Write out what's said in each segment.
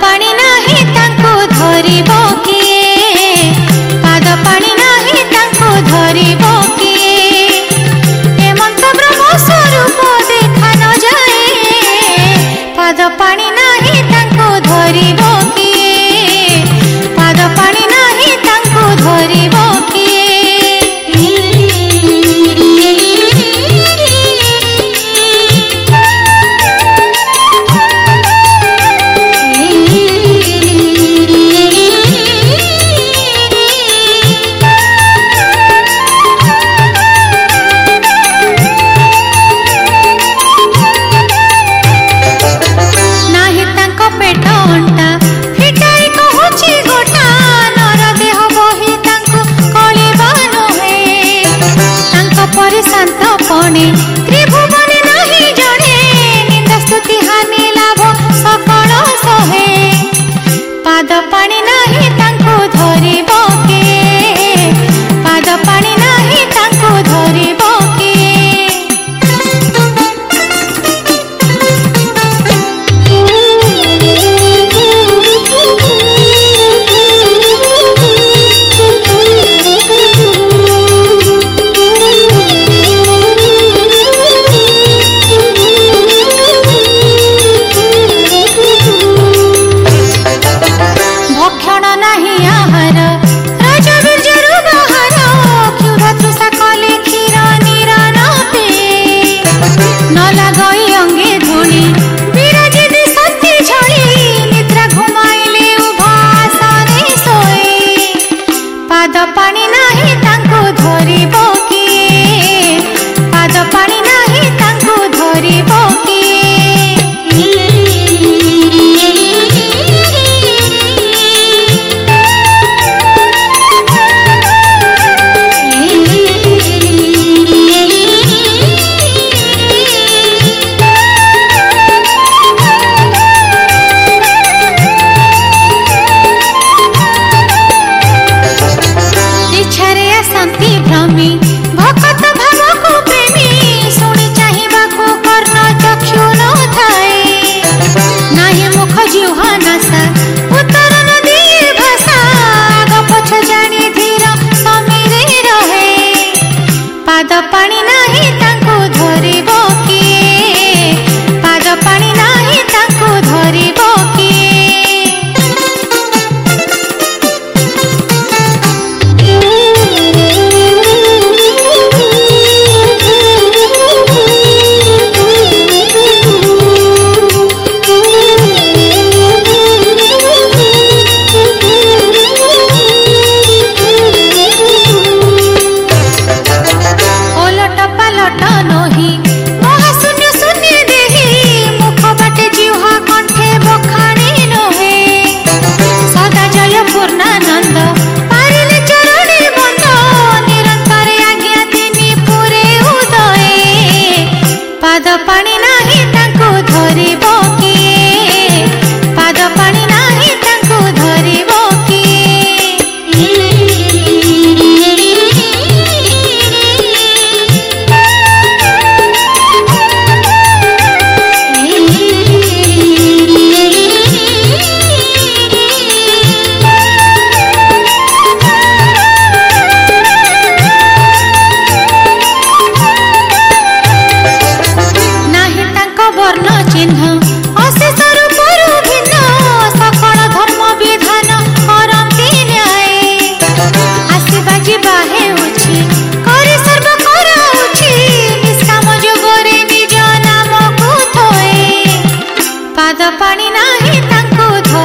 பண me.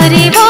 அறிவா